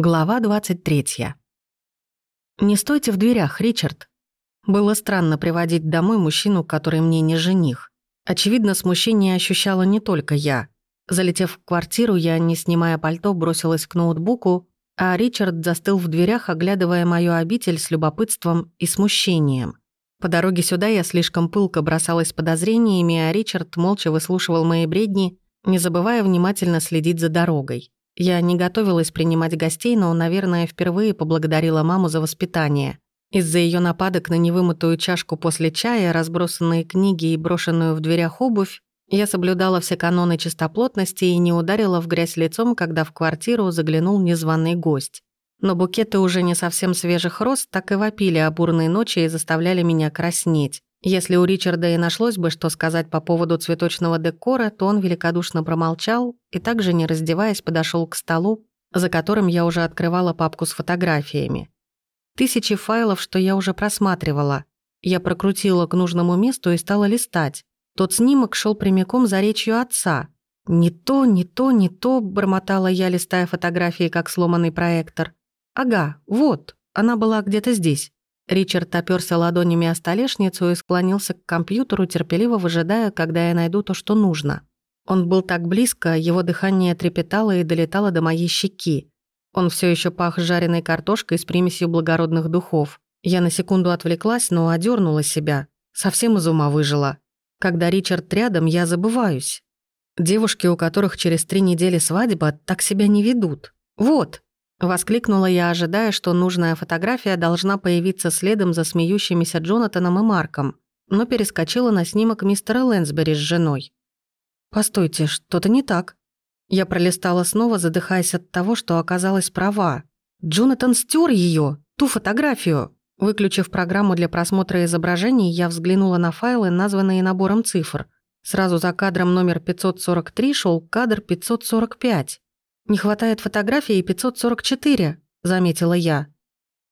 Глава 23. «Не стойте в дверях, Ричард». Было странно приводить домой мужчину, который мне не жених. Очевидно, смущение ощущала не только я. Залетев в квартиру, я, не снимая пальто, бросилась к ноутбуку, а Ричард застыл в дверях, оглядывая мою обитель с любопытством и смущением. По дороге сюда я слишком пылко бросалась подозрениями, а Ричард молча выслушивал мои бредни, не забывая внимательно следить за дорогой. Я не готовилась принимать гостей, но, наверное, впервые поблагодарила маму за воспитание. Из-за ее нападок на невымытую чашку после чая, разбросанные книги и брошенную в дверях обувь, я соблюдала все каноны чистоплотности и не ударила в грязь лицом, когда в квартиру заглянул незваный гость. Но букеты уже не совсем свежих роз так и вопили о бурной ночи и заставляли меня краснеть. Если у Ричарда и нашлось бы, что сказать по поводу цветочного декора, то он великодушно промолчал и также, не раздеваясь, подошел к столу, за которым я уже открывала папку с фотографиями. Тысячи файлов, что я уже просматривала. Я прокрутила к нужному месту и стала листать. Тот снимок шел прямиком за речью отца. «Не то, не то, не то», — бормотала я, листая фотографии, как сломанный проектор. «Ага, вот, она была где-то здесь». Ричард оперся ладонями о столешницу и склонился к компьютеру, терпеливо выжидая, когда я найду то, что нужно. Он был так близко, его дыхание трепетало и долетало до моей щеки. Он все еще пах жареной картошкой с примесью благородных духов. Я на секунду отвлеклась, но одернула себя. Совсем из ума выжила. Когда Ричард рядом, я забываюсь. Девушки, у которых через три недели свадьба, так себя не ведут. Вот, Воскликнула я, ожидая, что нужная фотография должна появиться следом за смеющимися Джонатаном и Марком, но перескочила на снимок мистера Лэнсбери с женой. «Постойте, что-то не так». Я пролистала снова, задыхаясь от того, что оказалась права. Джонатан стер ее, ту фотографию. Выключив программу для просмотра изображений, я взглянула на файлы, названные набором цифр. Сразу за кадром номер 543 шел кадр 545. «Не хватает фотографии 544», — заметила я.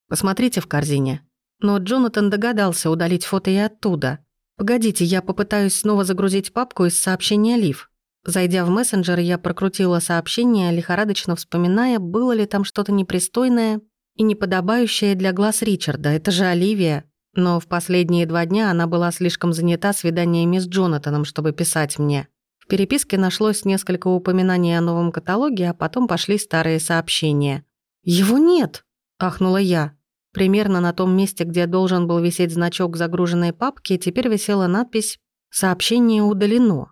«Посмотрите в корзине». Но Джонатан догадался удалить фото и оттуда. «Погодите, я попытаюсь снова загрузить папку из сообщения Лив». Зайдя в мессенджер, я прокрутила сообщение, лихорадочно вспоминая, было ли там что-то непристойное и неподобающее для глаз Ричарда. Это же Оливия. Но в последние два дня она была слишком занята свиданиями с Джонатаном, чтобы писать мне. В переписке нашлось несколько упоминаний о новом каталоге, а потом пошли старые сообщения. «Его нет!» – ахнула я. Примерно на том месте, где должен был висеть значок загруженной папки, теперь висела надпись «Сообщение удалено».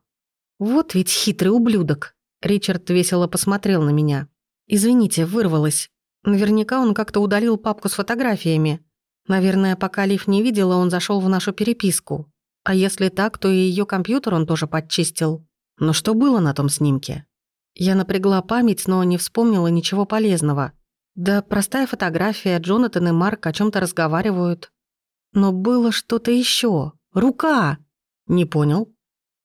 «Вот ведь хитрый ублюдок!» Ричард весело посмотрел на меня. «Извините, вырвалась. Наверняка он как-то удалил папку с фотографиями. Наверное, пока Лив не видела, он зашел в нашу переписку. А если так, то и ее компьютер он тоже подчистил. Но что было на том снимке? Я напрягла память, но не вспомнила ничего полезного. Да простая фотография, Джонатан и Марк о чем то разговаривают. Но было что-то еще. Рука! Не понял.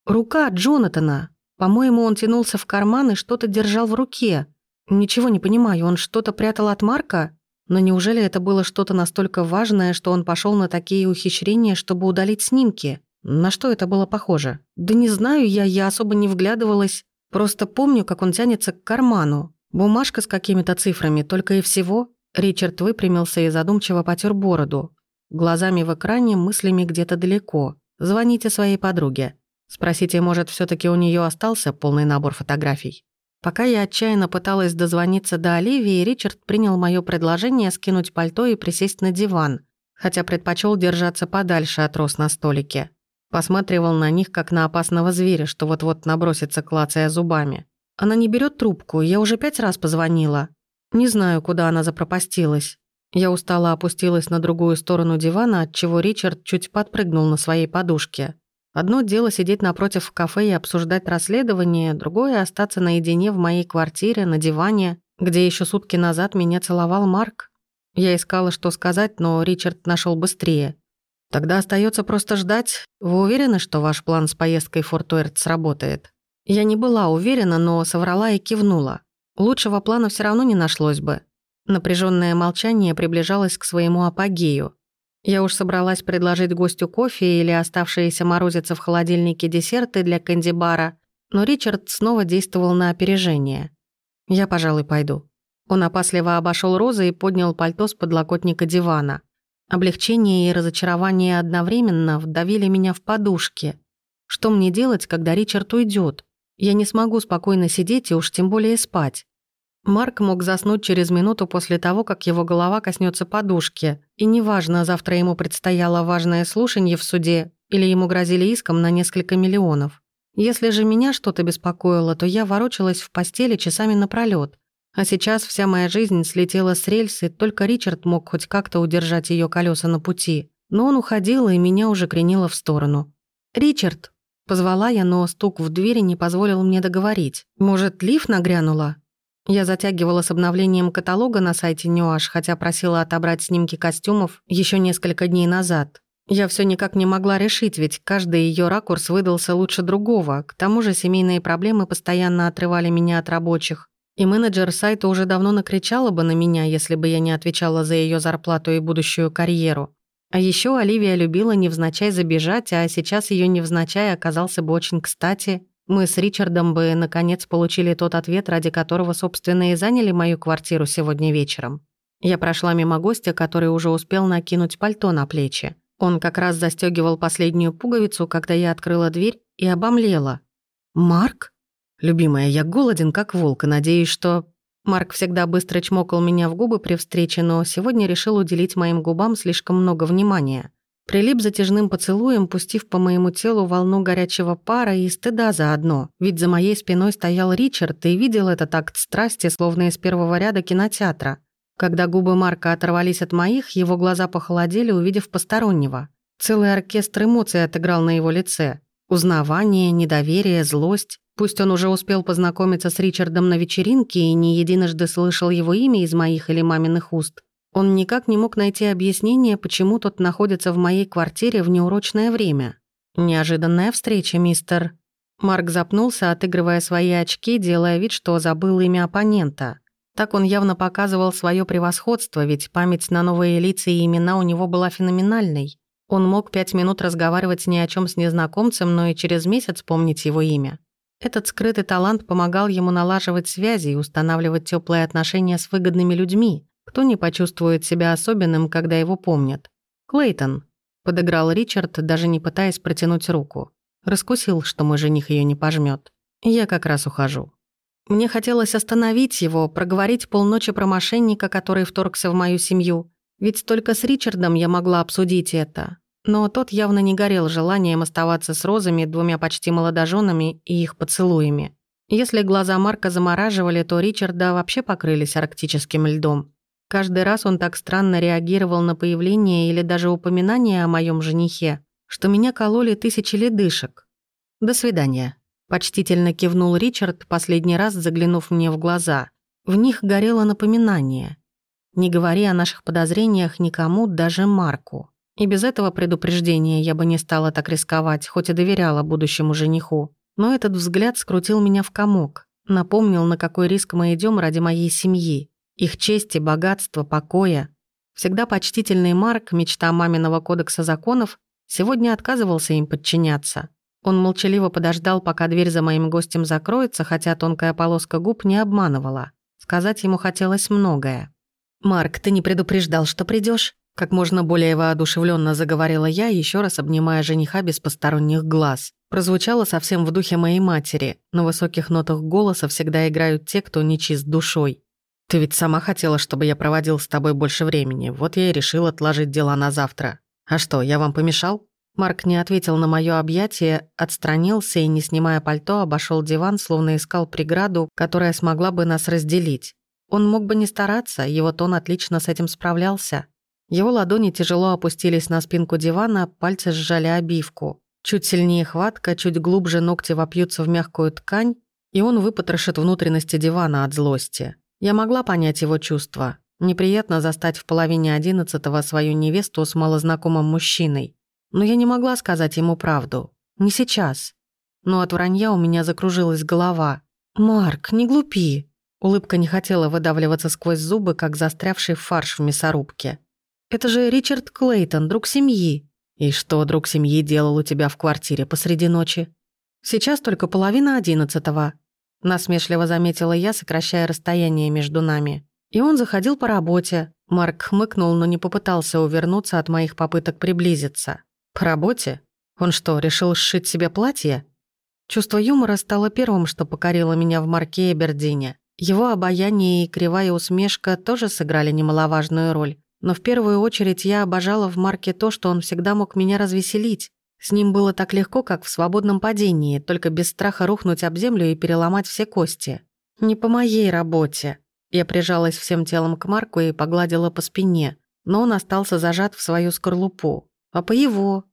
Рука Джонатана. По-моему, он тянулся в карман и что-то держал в руке. Ничего не понимаю, он что-то прятал от Марка? Но неужели это было что-то настолько важное, что он пошел на такие ухищрения, чтобы удалить снимки? На что это было похоже? Да не знаю я, я особо не вглядывалась. Просто помню, как он тянется к карману. Бумажка с какими-то цифрами, только и всего. Ричард выпрямился и задумчиво потер бороду. Глазами в экране, мыслями где-то далеко. Звоните своей подруге. Спросите, может, все таки у нее остался полный набор фотографий. Пока я отчаянно пыталась дозвониться до Оливии, Ричард принял мое предложение скинуть пальто и присесть на диван, хотя предпочел держаться подальше от роз на столике. Посматривал на них, как на опасного зверя, что вот-вот набросится, клацая зубами. Она не берет трубку, я уже пять раз позвонила. Не знаю, куда она запропастилась. Я устало опустилась на другую сторону дивана, отчего Ричард чуть подпрыгнул на своей подушке. Одно дело сидеть напротив в кафе и обсуждать расследование, другое — остаться наедине в моей квартире, на диване, где еще сутки назад меня целовал Марк. Я искала, что сказать, но Ричард нашел быстрее. Тогда остается просто ждать. Вы уверены, что ваш план с поездкой в Форт Уэрт сработает? Я не была уверена, но соврала и кивнула. Лучшего плана все равно не нашлось бы. Напряженное молчание приближалось к своему апогею. Я уж собралась предложить гостю кофе или оставшиеся морозиться в холодильнике десерты для кэнди-бара, но Ричард снова действовал на опережение. «Я, пожалуй, пойду». Он опасливо обошел розы и поднял пальто с подлокотника дивана. Облегчение и разочарование одновременно вдавили меня в подушки. Что мне делать, когда Ричард уйдет? Я не смогу спокойно сидеть и уж тем более спать. Марк мог заснуть через минуту после того, как его голова коснется подушки. И неважно, завтра ему предстояло важное слушание в суде или ему грозили иском на несколько миллионов. Если же меня что-то беспокоило, то я ворочалась в постели часами напролёт. А сейчас вся моя жизнь слетела с рельс, и только Ричард мог хоть как-то удержать ее колеса на пути. Но он уходил, и меня уже кренило в сторону. «Ричард!» Позвала я, но стук в двери не позволил мне договорить. «Может, Лив нагрянула?» Я затягивала с обновлением каталога на сайте Нюаш, хотя просила отобрать снимки костюмов еще несколько дней назад. Я все никак не могла решить, ведь каждый ее ракурс выдался лучше другого. К тому же семейные проблемы постоянно отрывали меня от рабочих. И менеджер сайта уже давно накричала бы на меня, если бы я не отвечала за ее зарплату и будущую карьеру. А еще Оливия любила невзначай забежать, а сейчас ее невзначай оказался бы очень кстати. Мы с Ричардом бы, наконец, получили тот ответ, ради которого, собственно, и заняли мою квартиру сегодня вечером. Я прошла мимо гостя, который уже успел накинуть пальто на плечи. Он как раз застегивал последнюю пуговицу, когда я открыла дверь и обомлела. «Марк?» «Любимая, я голоден, как волк, и надеюсь, что...» Марк всегда быстро чмокал меня в губы при встрече, но сегодня решил уделить моим губам слишком много внимания. Прилип затяжным поцелуем, пустив по моему телу волну горячего пара и стыда заодно. Ведь за моей спиной стоял Ричард и видел этот акт страсти, словно из первого ряда кинотеатра. Когда губы Марка оторвались от моих, его глаза похолодели, увидев постороннего. Целый оркестр эмоций отыграл на его лице. Узнавание, недоверие, злость. Пусть он уже успел познакомиться с Ричардом на вечеринке и не единожды слышал его имя из моих или маминых уст, он никак не мог найти объяснение, почему тот находится в моей квартире в неурочное время. Неожиданная встреча, мистер. Марк запнулся, отыгрывая свои очки, делая вид, что забыл имя оппонента. Так он явно показывал свое превосходство, ведь память на новые лица и имена у него была феноменальной. Он мог пять минут разговаривать ни о чем с незнакомцем, но и через месяц помнить его имя. Этот скрытый талант помогал ему налаживать связи и устанавливать теплые отношения с выгодными людьми. Кто не почувствует себя особенным, когда его помнят? Клейтон. Подыграл Ричард, даже не пытаясь протянуть руку. Раскусил, что мой жених ее не пожмет. Я как раз ухожу. Мне хотелось остановить его, проговорить полночи про мошенника, который вторгся в мою семью. Ведь только с Ричардом я могла обсудить это. Но тот явно не горел желанием оставаться с розами, двумя почти молодоженами и их поцелуями. Если глаза Марка замораживали, то Ричарда вообще покрылись арктическим льдом. Каждый раз он так странно реагировал на появление или даже упоминание о моем женихе, что меня кололи тысячи ледышек. «До свидания», — почтительно кивнул Ричард, последний раз заглянув мне в глаза. В них горело напоминание. «Не говори о наших подозрениях никому, даже Марку». И без этого предупреждения я бы не стала так рисковать, хоть и доверяла будущему жениху. Но этот взгляд скрутил меня в комок, напомнил, на какой риск мы идем ради моей семьи, их чести, богатства, покоя. Всегда почтительный Марк, мечта маминого кодекса законов, сегодня отказывался им подчиняться. Он молчаливо подождал, пока дверь за моим гостем закроется, хотя тонкая полоска губ не обманывала. Сказать ему хотелось многое. «Марк, ты не предупреждал, что придешь? Как можно более воодушевленно заговорила я, еще раз обнимая жениха без посторонних глаз. Прозвучало совсем в духе моей матери. На высоких нотах голоса всегда играют те, кто не чист душой. «Ты ведь сама хотела, чтобы я проводил с тобой больше времени. Вот я и решил отложить дела на завтра. А что, я вам помешал?» Марк не ответил на мое объятие, отстранился и, не снимая пальто, обошел диван, словно искал преграду, которая смогла бы нас разделить. Он мог бы не стараться, его тон отлично с этим справлялся. Его ладони тяжело опустились на спинку дивана, пальцы сжали обивку. Чуть сильнее хватка, чуть глубже ногти вопьются в мягкую ткань, и он выпотрошит внутренности дивана от злости. Я могла понять его чувства. Неприятно застать в половине одиннадцатого свою невесту с малознакомым мужчиной. Но я не могла сказать ему правду. Не сейчас. Но от вранья у меня закружилась голова. «Марк, не глупи!» Улыбка не хотела выдавливаться сквозь зубы, как застрявший фарш в мясорубке. Это же Ричард Клейтон, друг семьи. И что друг семьи делал у тебя в квартире посреди ночи? Сейчас только половина одиннадцатого. Насмешливо заметила я, сокращая расстояние между нами. И он заходил по работе. Марк хмыкнул, но не попытался увернуться от моих попыток приблизиться. По работе? Он что, решил сшить себе платье? Чувство юмора стало первым, что покорило меня в Марке Эбердине. Его обаяние и кривая усмешка тоже сыграли немаловажную роль. Но в первую очередь я обожала в Марке то, что он всегда мог меня развеселить. С ним было так легко, как в свободном падении, только без страха рухнуть об землю и переломать все кости. Не по моей работе. Я прижалась всем телом к Марку и погладила по спине, но он остался зажат в свою скорлупу. А по его.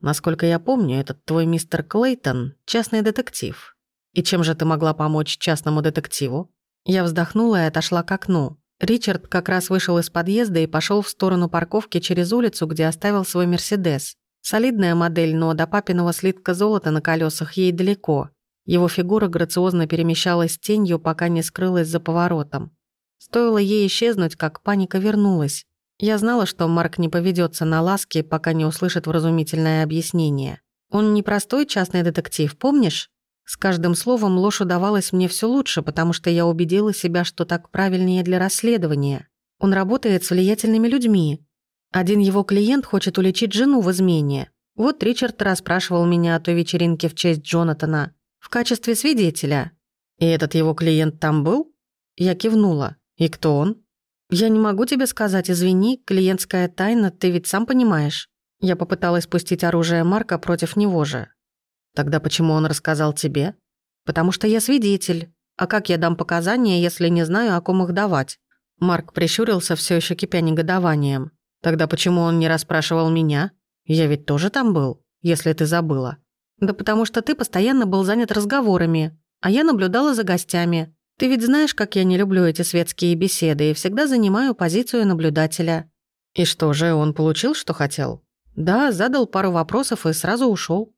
Насколько я помню, этот твой мистер Клейтон — частный детектив. И чем же ты могла помочь частному детективу? Я вздохнула и отошла к окну. Ричард как раз вышел из подъезда и пошел в сторону парковки через улицу, где оставил свой «Мерседес». Солидная модель, но до папиного слитка золота на колесах ей далеко. Его фигура грациозно перемещалась тенью, пока не скрылась за поворотом. Стоило ей исчезнуть, как паника вернулась. Я знала, что Марк не поведется на ласки, пока не услышит вразумительное объяснение. Он не простой частный детектив, помнишь? С каждым словом ложь удавалась мне все лучше, потому что я убедила себя, что так правильнее для расследования. Он работает с влиятельными людьми. Один его клиент хочет уличить жену в измене. Вот Ричард расспрашивал меня о той вечеринке в честь Джонатана. В качестве свидетеля. И этот его клиент там был? Я кивнула. И кто он? Я не могу тебе сказать, извини, клиентская тайна, ты ведь сам понимаешь. Я попыталась пустить оружие Марка против него же. Тогда почему он рассказал тебе? Потому что я свидетель. А как я дам показания, если не знаю, о ком их давать? Марк прищурился, все еще кипя негодованием. Тогда почему он не расспрашивал меня? Я ведь тоже там был, если ты забыла. Да потому что ты постоянно был занят разговорами, а я наблюдала за гостями. Ты ведь знаешь, как я не люблю эти светские беседы и всегда занимаю позицию наблюдателя. И что же, он получил, что хотел? Да, задал пару вопросов и сразу ушел.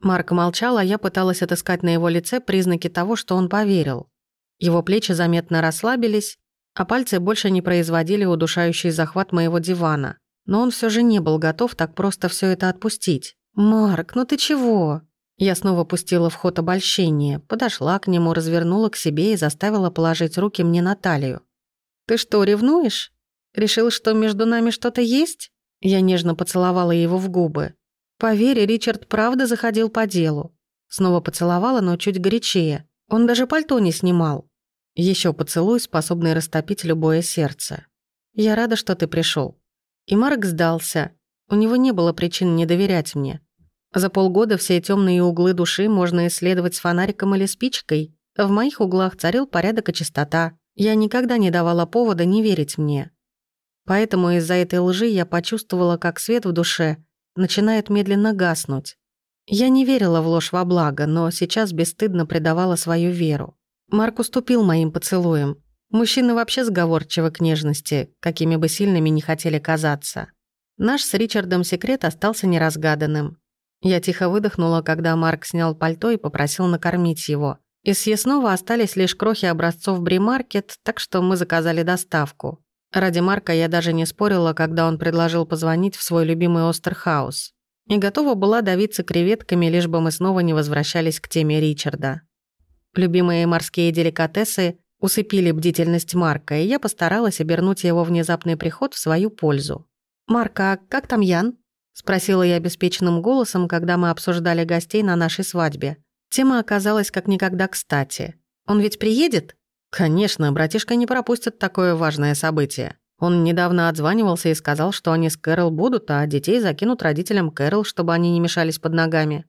Марк молчал, а я пыталась отыскать на его лице признаки того, что он поверил. Его плечи заметно расслабились, а пальцы больше не производили удушающий захват моего дивана. Но он все же не был готов так просто все это отпустить. «Марк, ну ты чего?» Я снова пустила в ход обольщение, подошла к нему, развернула к себе и заставила положить руки мне на талию. «Ты что, ревнуешь? Решил, что между нами что-то есть?» Я нежно поцеловала его в губы. Поверь, Ричард правда заходил по делу. Снова поцеловала, но чуть горячее. Он даже пальто не снимал. Еще поцелуй, способный растопить любое сердце. Я рада, что ты пришел. И Марк сдался. У него не было причин не доверять мне. За полгода все темные углы души можно исследовать с фонариком или спичкой. В моих углах царил порядок и чистота. Я никогда не давала повода не верить мне. Поэтому из-за этой лжи я почувствовала, как свет в душе – начинает медленно гаснуть. Я не верила в ложь во благо, но сейчас бесстыдно предавала свою веру. Марк уступил моим поцелуям. Мужчины вообще сговорчивы к нежности, какими бы сильными не хотели казаться. Наш с Ричардом секрет остался неразгаданным. Я тихо выдохнула, когда Марк снял пальто и попросил накормить его. Из съестного остались лишь крохи образцов Бримаркет, так что мы заказали доставку. Ради Марка я даже не спорила, когда он предложил позвонить в свой любимый Остерхаус. И готова была давиться креветками, лишь бы мы снова не возвращались к теме Ричарда. Любимые морские деликатесы усыпили бдительность Марка, и я постаралась обернуть его внезапный приход в свою пользу. «Марка, как там Ян?» — спросила я беспечным голосом, когда мы обсуждали гостей на нашей свадьбе. Тема оказалась как никогда кстати. «Он ведь приедет?» Конечно, братишка не пропустит такое важное событие. Он недавно отзванивался и сказал, что они с Кэрол будут, а детей закинут родителям Кэрол, чтобы они не мешались под ногами.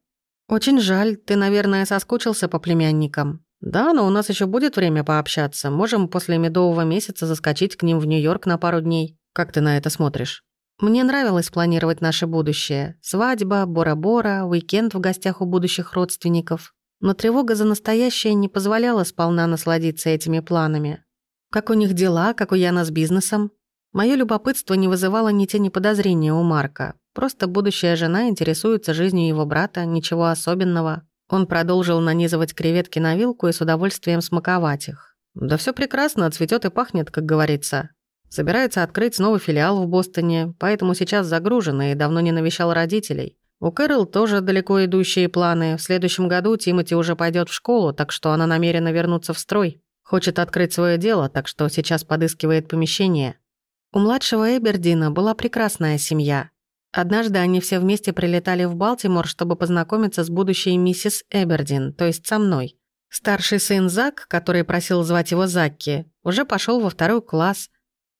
«Очень жаль, ты, наверное, соскучился по племянникам». «Да, но у нас еще будет время пообщаться. Можем после медового месяца заскочить к ним в Нью-Йорк на пару дней. Как ты на это смотришь?» Мне нравилось планировать наше будущее. Свадьба, Бора-Бора, уикенд в гостях у будущих родственников. Но тревога за настоящее не позволяла сполна насладиться этими планами. Как у них дела, как у Яна с бизнесом? Моё любопытство не вызывало ни тени подозрения у Марка. Просто будущая жена интересуется жизнью его брата, ничего особенного. Он продолжил нанизывать креветки на вилку и с удовольствием смаковать их. «Да все прекрасно, цветет и пахнет, как говорится. Собирается открыть новый филиал в Бостоне, поэтому сейчас загружен и давно не навещал родителей. У Кэрол тоже далеко идущие планы. В следующем году Тимати уже пойдет в школу, так что она намерена вернуться в строй. Хочет открыть свое дело, так что сейчас подыскивает помещение. У младшего Эбердина была прекрасная семья. Однажды они все вместе прилетали в Балтимор, чтобы познакомиться с будущей миссис Эбердин, то есть со мной. Старший сын Зак, который просил звать его Закки, уже пошел во второй класс,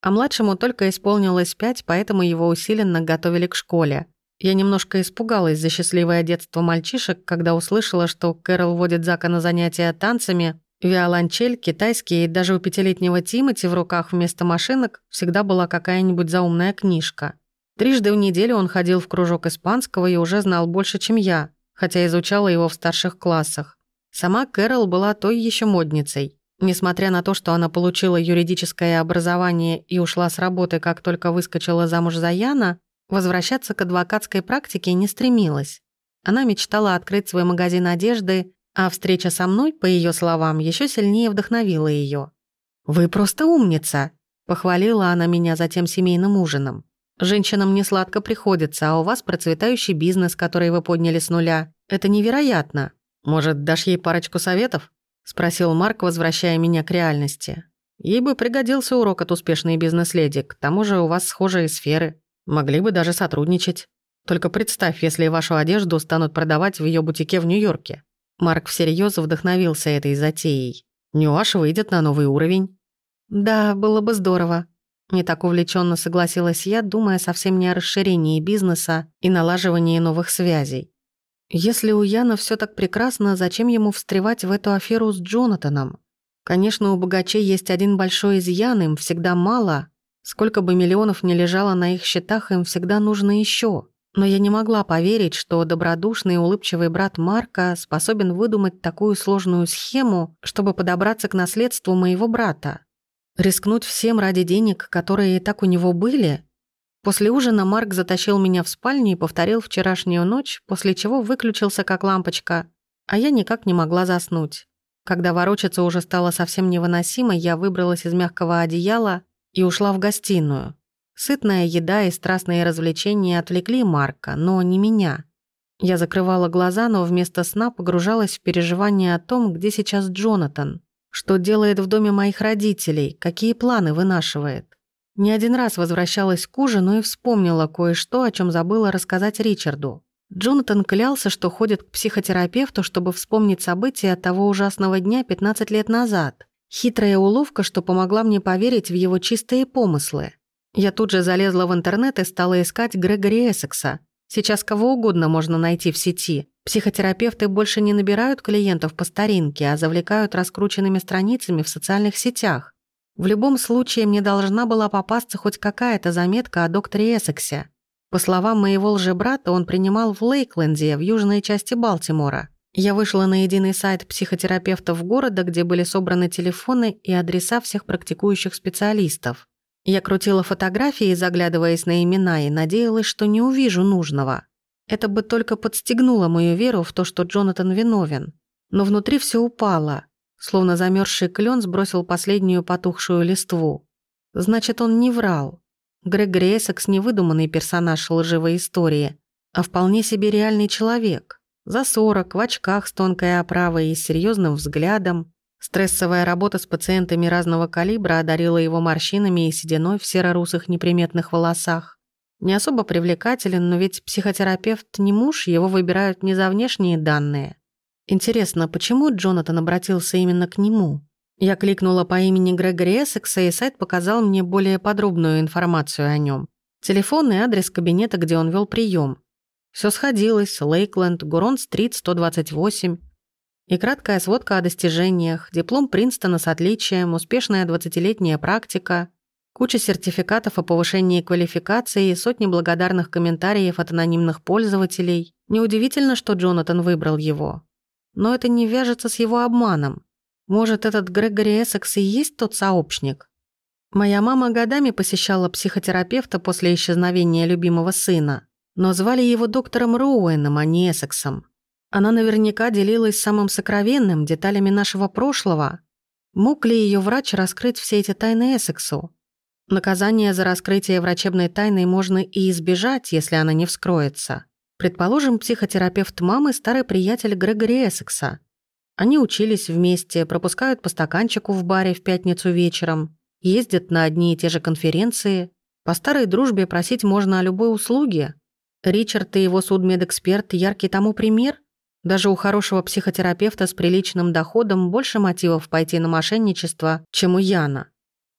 а младшему только исполнилось пять, поэтому его усиленно готовили к школе. Я немножко испугалась за счастливое детство мальчишек, когда услышала, что Кэрол водит Зака на занятия танцами, виолончель, китайский и даже у пятилетнего Тимати в руках вместо машинок всегда была какая-нибудь заумная книжка. Трижды в неделю он ходил в кружок испанского и уже знал больше, чем я, хотя изучала его в старших классах. Сама Кэрол была той еще модницей. Несмотря на то, что она получила юридическое образование и ушла с работы, как только выскочила замуж за Яна, возвращаться к адвокатской практике не стремилась. Она мечтала открыть свой магазин одежды, а встреча со мной, по ее словам, еще сильнее вдохновила ее. «Вы просто умница!» – похвалила она меня за тем семейным ужином. Женщинам не сладко приходится, а у вас процветающий бизнес, который вы подняли с нуля. Это невероятно. Может, дашь ей парочку советов?» — спросил Марк, возвращая меня к реальности. «Ей бы пригодился урок от успешной бизнес-леди. К тому же у вас схожие сферы. Могли бы даже сотрудничать. Только представь, если вашу одежду станут продавать в ее бутике в Нью-Йорке». Марк всерьез вдохновился этой затеей. Нюаш выйдет на новый уровень. «Да, было бы здорово», не так увлеченно согласилась я, думая совсем не о расширении бизнеса и налаживании новых связей. Если у Яна все так прекрасно, зачем ему встревать в эту аферу с Джонатаном? Конечно, у богачей есть один большой изъян, им всегда мало. Сколько бы миллионов ни лежало на их счетах, им всегда нужно еще. Но я не могла поверить, что добродушный и улыбчивый брат Марка способен выдумать такую сложную схему, чтобы подобраться к наследству моего брата. Рискнуть всем ради денег, которые и так у него были? После ужина Марк затащил меня в спальню и повторил вчерашнюю ночь, после чего выключился как лампочка, а я никак не могла заснуть. Когда ворочаться уже стало совсем невыносимо, я выбралась из мягкого одеяла и ушла в гостиную. Сытная еда и страстные развлечения отвлекли Марка, но не меня. Я закрывала глаза, но вместо сна погружалась в переживания о том, где сейчас Джонатан. Что делает в доме моих родителей? Какие планы вынашивает? Не один раз возвращалась к ужину и вспомнила кое-что, о чем забыла рассказать Ричарду. Джонатан клялся, что ходит к психотерапевту, чтобы вспомнить события того ужасного дня 15 лет назад. Хитрая уловка, что помогла мне поверить в его чистые помыслы. Я тут же залезла в интернет и стала искать Грегори Эссекса. Сейчас кого угодно можно найти в сети. Психотерапевты больше не набирают клиентов по старинке, а завлекают раскрученными страницами в социальных сетях. В любом случае мне должна была попасться хоть какая-то заметка о докторе Эссексе. По словам моего лжебрата, он принимал в Лейкленде, в южной части Балтимора. Я вышла на единый сайт психотерапевтов города, где были собраны телефоны и адреса всех практикующих специалистов. Я крутила фотографии, заглядываясь на имена, и надеялась, что не увижу нужного. Это бы только подстегнуло мою веру в то, что Джонатан виновен. Но внутри все упало, словно замерзший клен сбросил последнюю потухшую листву. Значит, он не врал. Грегори Эссекс не выдуманный персонаж лживой истории, а вполне себе реальный человек. За сорок, в очках с тонкой оправой и с серьезным взглядом. Стрессовая работа с пациентами разного калибра одарила его морщинами и сединой в серо-русых неприметных волосах. Не особо привлекателен, но ведь психотерапевт не муж, его выбирают не за внешние данные. Интересно, почему Джонатан обратился именно к нему? Я кликнула по имени Грегори Эссекса, и сайт показал мне более подробную информацию о нем. Телефон и адрес кабинета, где он вел прием. Все сходилось, Лейкленд, Гурон-стрит, 128. И краткая сводка о достижениях, диплом Принстона с отличием, успешная 20-летняя практика, Куча сертификатов о повышении квалификации сотни благодарных комментариев от анонимных пользователей. Неудивительно, что Джонатан выбрал его. Но это не вяжется с его обманом. Может, этот Грегори Эссекс и есть тот сообщник? Моя мама годами посещала психотерапевта после исчезновения любимого сына, но звали его доктором Роуэном, а не Эссексом. Она наверняка делилась самым сокровенным, деталями нашего прошлого. Мог ли ее врач раскрыть все эти тайны Эссексу? Наказание за раскрытие врачебной тайны можно и избежать, если она не вскроется. Предположим, психотерапевт мамы – старый приятель Грегори Эссекса. Они учились вместе, пропускают по стаканчику в баре в пятницу вечером, ездят на одни и те же конференции. По старой дружбе просить можно о любой услуге. Ричард и его судмедэксперт – яркий тому пример. Даже у хорошего психотерапевта с приличным доходом больше мотивов пойти на мошенничество, чем у Яна.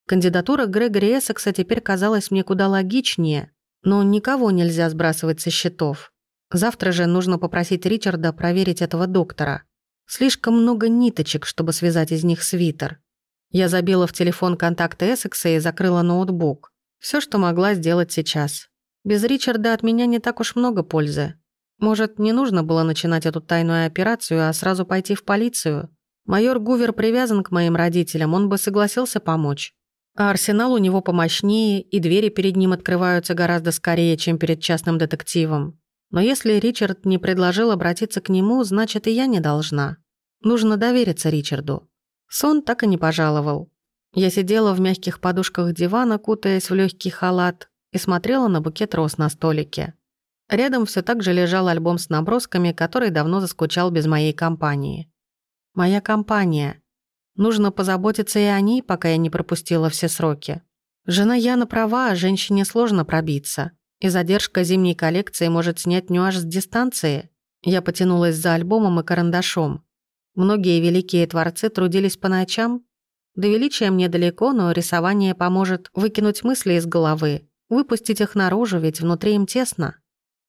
Кандидатура Грегори Эссекса теперь казалась мне куда логичнее, но никого нельзя сбрасывать со счетов. Завтра же нужно попросить Ричарда проверить этого доктора. Слишком много ниточек, чтобы связать из них свитер. Я забила в телефон контакты Эссекса и закрыла ноутбук. Все, что могла сделать сейчас. Без Ричарда от меня не так уж много пользы. Может, не нужно было начинать эту тайную операцию, а сразу пойти в полицию? Майор Гувер привязан к моим родителям, он бы согласился помочь. А арсенал у него помощнее, и двери перед ним открываются гораздо скорее, чем перед частным детективом. Но если Ричард не предложил обратиться к нему, значит, и я не должна. Нужно довериться Ричарду. Сон так и не пожаловал. Я сидела в мягких подушках дивана, кутаясь в легкий халат, и смотрела на букет роз на столике. Рядом все так же лежал альбом с набросками, который давно заскучал без моей компании. Моя компания. Нужно позаботиться и о ней, пока я не пропустила все сроки. Жена Яна права, а женщине сложно пробиться и задержка зимней коллекции может снять нюаж с дистанции. Я потянулась за альбомом и карандашом. Многие великие творцы трудились по ночам. До величия мне далеко, но рисование поможет выкинуть мысли из головы, выпустить их наружу, ведь внутри им тесно.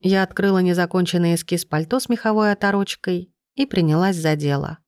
Я открыла незаконченный эскиз пальто с меховой оторочкой и принялась за дело.